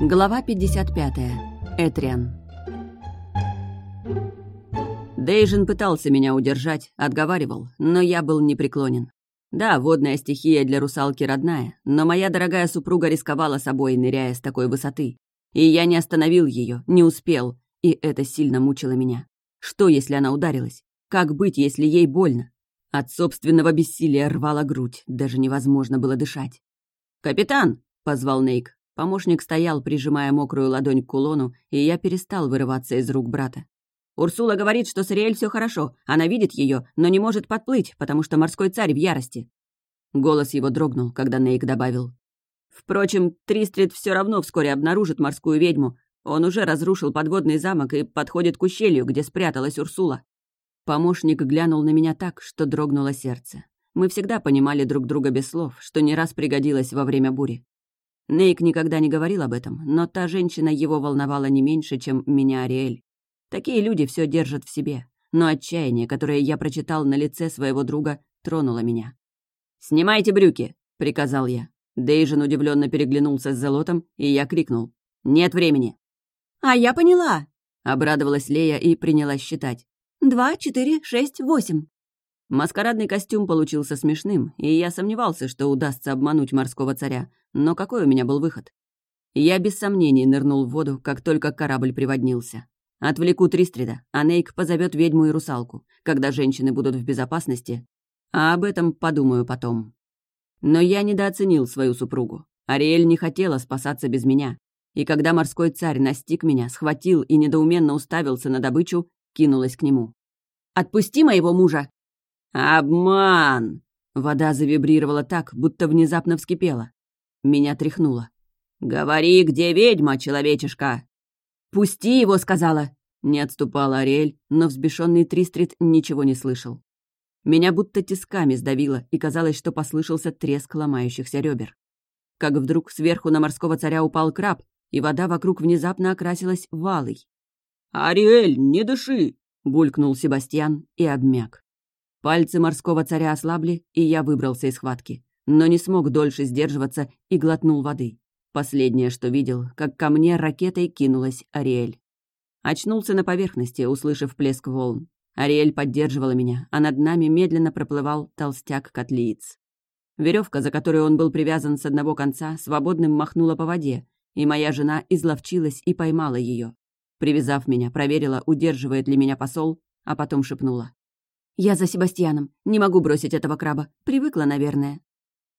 Глава 55. Этриан. Дейжин пытался меня удержать, отговаривал, но я был непреклонен. Да, водная стихия для русалки родная, но моя дорогая супруга рисковала собой, ныряя с такой высоты. И я не остановил ее, не успел, и это сильно мучило меня. Что, если она ударилась? Как быть, если ей больно? От собственного бессилия рвала грудь, даже невозможно было дышать. «Капитан!» — позвал Нейк. Помощник стоял, прижимая мокрую ладонь к кулону, и я перестал вырываться из рук брата. «Урсула говорит, что с Ариэль все хорошо. Она видит ее, но не может подплыть, потому что морской царь в ярости». Голос его дрогнул, когда Нейк добавил. «Впрочем, Тристрит все равно вскоре обнаружит морскую ведьму. Он уже разрушил подводный замок и подходит к ущелью, где спряталась Урсула». Помощник глянул на меня так, что дрогнуло сердце. Мы всегда понимали друг друга без слов, что не раз пригодилось во время бури. Нейк никогда не говорил об этом, но та женщина его волновала не меньше, чем меня Ариэль. Такие люди все держат в себе, но отчаяние, которое я прочитал на лице своего друга, тронуло меня. «Снимайте брюки!» — приказал я. Дейжин удивленно переглянулся с Золотом, и я крикнул. «Нет времени!» «А я поняла!» — обрадовалась Лея и принялась считать. «Два, четыре, шесть, восемь!» Маскарадный костюм получился смешным, и я сомневался, что удастся обмануть морского царя, но какой у меня был выход? Я без сомнений нырнул в воду, как только корабль приводнился. Отвлеку Тристрида, а Нейк позовет ведьму и русалку, когда женщины будут в безопасности, а об этом подумаю потом. Но я недооценил свою супругу. Ариэль не хотела спасаться без меня. И когда морской царь настиг меня, схватил и недоуменно уставился на добычу, кинулась к нему. «Отпусти моего мужа!» «Обман!» Вода завибрировала так, будто внезапно вскипела. Меня тряхнуло. «Говори, где ведьма, человечишка?» «Пусти его!» — сказала. Не отступала Ариэль, но взбешенный Тристрит ничего не слышал. Меня будто тисками сдавило, и казалось, что послышался треск ломающихся ребер. Как вдруг сверху на морского царя упал краб, и вода вокруг внезапно окрасилась валой. «Ариэль, не дыши!» — булькнул Себастьян и обмяк. Пальцы морского царя ослабли, и я выбрался из схватки. Но не смог дольше сдерживаться и глотнул воды. Последнее, что видел, как ко мне ракетой кинулась Ариэль. Очнулся на поверхности, услышав плеск волн. Ариэль поддерживала меня, а над нами медленно проплывал толстяк-котлиец. Веревка, за которую он был привязан с одного конца, свободным махнула по воде, и моя жена изловчилась и поймала ее. Привязав меня, проверила, удерживает ли меня посол, а потом шепнула. «Я за Себастьяном. Не могу бросить этого краба. Привыкла, наверное».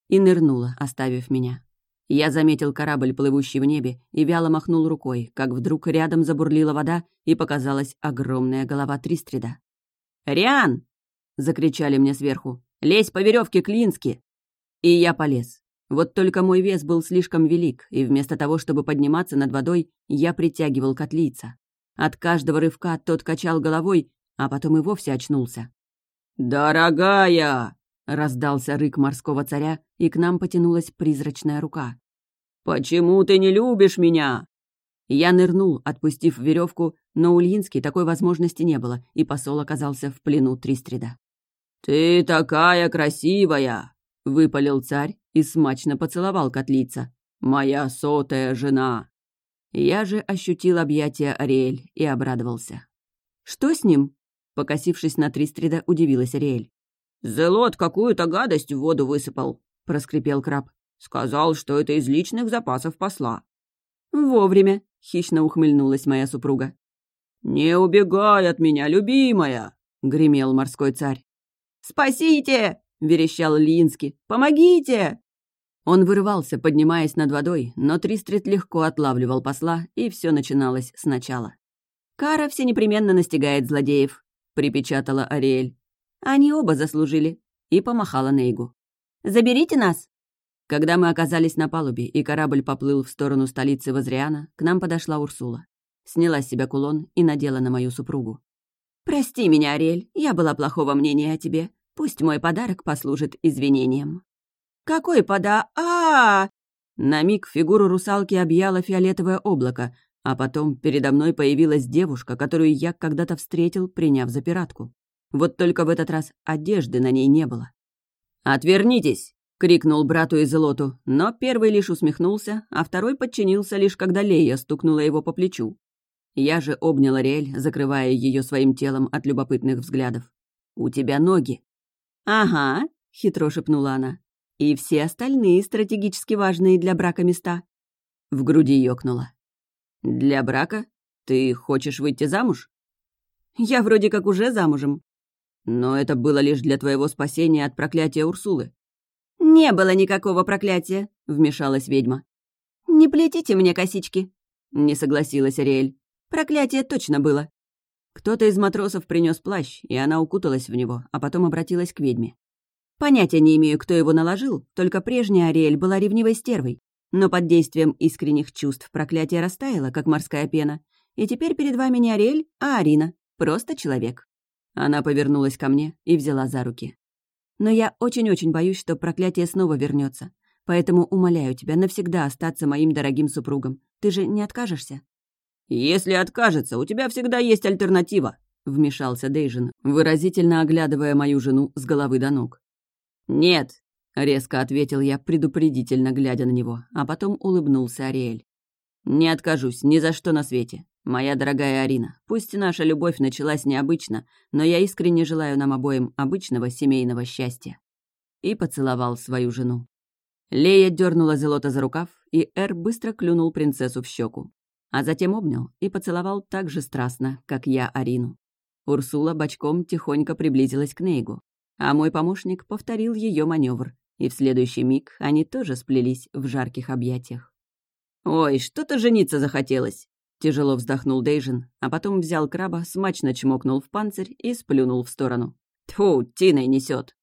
И нырнула, оставив меня. Я заметил корабль, плывущий в небе, и вяло махнул рукой, как вдруг рядом забурлила вода, и показалась огромная голова Тристрида. «Риан!» — закричали мне сверху. «Лезь по веревке, Клински!» И я полез. Вот только мой вес был слишком велик, и вместо того, чтобы подниматься над водой, я притягивал котлица. От каждого рывка тот качал головой, а потом и вовсе очнулся. «Дорогая!» — раздался рык морского царя, и к нам потянулась призрачная рука. «Почему ты не любишь меня?» Я нырнул, отпустив веревку, но у Ильински такой возможности не было, и посол оказался в плену Тристрида. «Ты такая красивая!» — выпалил царь и смачно поцеловал котлица. «Моя сотая жена!» Я же ощутил объятия Ариэль и обрадовался. «Что с ним?» Покосившись на Тристрида, удивилась Ариэль. «Зелот какую-то гадость в воду высыпал», — проскрипел краб. «Сказал, что это из личных запасов посла». «Вовремя», — хищно ухмыльнулась моя супруга. «Не убегай от меня, любимая!» — гремел морской царь. «Спасите!» — верещал Лински. «Помогите!» Он вырывался, поднимаясь над водой, но Тристрит легко отлавливал посла, и все начиналось сначала. Кара все непременно настигает злодеев припечатала Ариэль. «Они оба заслужили», и помахала Нейгу. «Заберите нас!» Когда мы оказались на палубе, и корабль поплыл в сторону столицы Возриана, к нам подошла Урсула. Сняла с себя кулон и надела на мою супругу. «Прости меня, Ариэль, я была плохого мнения о тебе. Пусть мой подарок послужит извинением». «Какой пода... а, -а, -а На миг фигуру русалки объяло фиолетовое облако, а потом передо мной появилась девушка, которую я когда-то встретил, приняв за пиратку. Вот только в этот раз одежды на ней не было. «Отвернитесь!» — крикнул брату Изелоту, но первый лишь усмехнулся, а второй подчинился лишь когда Лея стукнула его по плечу. Я же обняла Риэль, закрывая ее своим телом от любопытных взглядов. «У тебя ноги». «Ага», — хитро шепнула она. «И все остальные стратегически важные для брака места». В груди ёкнула. «Для брака? Ты хочешь выйти замуж?» «Я вроде как уже замужем». «Но это было лишь для твоего спасения от проклятия Урсулы». «Не было никакого проклятия», — вмешалась ведьма. «Не плетите мне косички», — не согласилась Ариэль. «Проклятие точно было». Кто-то из матросов принес плащ, и она укуталась в него, а потом обратилась к ведьме. «Понятия не имею, кто его наложил, только прежняя Ариэль была ревнивой стервой. Но под действием искренних чувств проклятие растаяло, как морская пена. И теперь перед вами не Ариэль, а Арина. Просто человек». Она повернулась ко мне и взяла за руки. Но я очень-очень боюсь, что проклятие снова вернется. Поэтому умоляю тебя навсегда остаться моим дорогим супругом. Ты же не откажешься?» «Если откажется, у тебя всегда есть альтернатива», — вмешался Дейжин, выразительно оглядывая мою жену с головы до ног. «Нет», — резко ответил я, предупредительно глядя на него, а потом улыбнулся Ариэль. «Не откажусь ни за что на свете. Моя дорогая Арина, пусть наша любовь началась необычно, но я искренне желаю нам обоим обычного семейного счастья». И поцеловал свою жену. Лея дернула Зелота за рукав, и Эр быстро клюнул принцессу в щеку. А затем обнял и поцеловал так же страстно, как я Арину. Урсула бочком тихонько приблизилась к Нейгу, а мой помощник повторил ее маневр, и в следующий миг они тоже сплелись в жарких объятиях. «Ой, что-то жениться захотелось!» Тяжело вздохнул Дейжин, а потом взял краба, смачно чмокнул в панцирь и сплюнул в сторону. Тьфу, тиной несет.